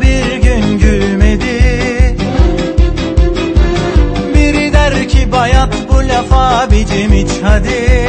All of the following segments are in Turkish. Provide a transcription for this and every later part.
bir gün gülmedi. Biri der ki bayat bu lafa bicim iç hadi.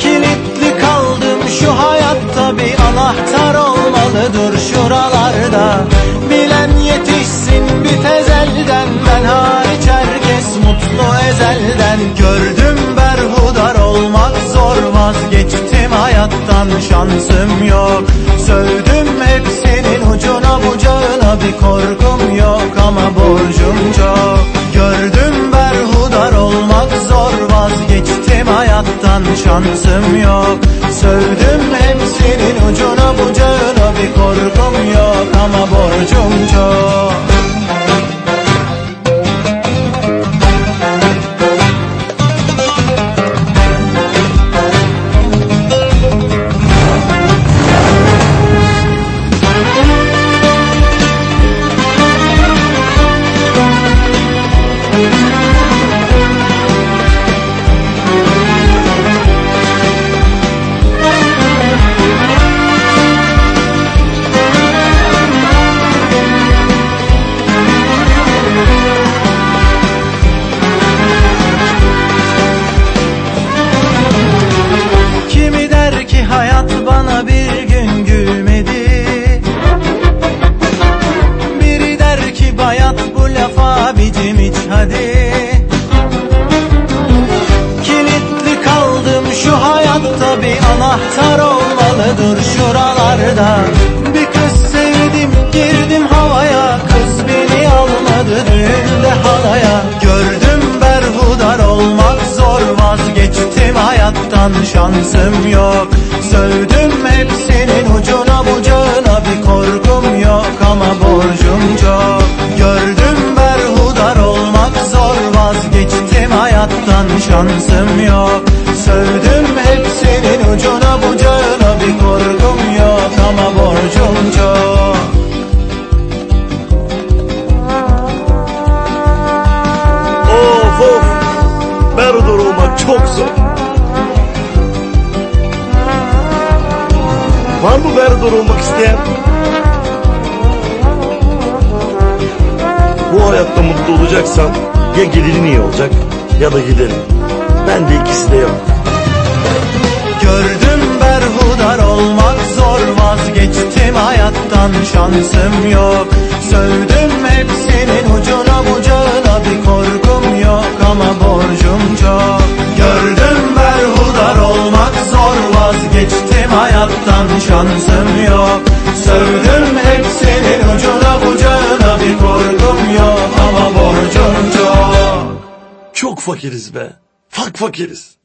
Kilitli kaldım şu hayatta bir anahtar olmalıdır şuralarda Bilen yetişsin bir tezelden. Ben hariç herkes mutlu ezelden. Gördüm berhudar olmak zor vazgeçtim hayattan şansım yok. Sövdüm hepsinin ucuna bucağına bir korkum yok. Ama borcum çok. Gördüm berhudar olmak zor vazgeçtim hayattan şansım yok. Sövdüm hepsinin ucuna bucağına bir korkum yok. Ama borcum çok bana bir gün gülmedi. Biri der ki bayat bu lafa bicim iç hadi. Kilitli kaldım şu hayatta bir anahtar olmalıdır şuralarda. Bir kız sevdim girdim havaya Kız beni almadı düğünde halaya. Gördüm berhudar olmak zor vazgeçtim hayattan şansım yok Sövdüm hepsinin ucuna bucağına bir korkum yok ama borcum çok. Gördüm berhudar olmak zor. Vazgeçtim hayattan şansım yok. Sövdüm hepsinin ucuna bucağına bir korkum yok ama borcum çok. Of of. Berhudar çok zor. Berhudar olmak isteyen? Bu hayatta mutlu olacaksan ya gelirin iyi olacak ya da giderin. Ben de ikisi de yok. Gördüm berhudar olmak zor vazgeçtim hayattan şansım yok Sövdüm şansım yok Sövdüm hepsinin ucuna bucağına bir korkum yok ama borcum çok Çok fakiriz be. Fak fakiriz.